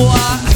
pourquoi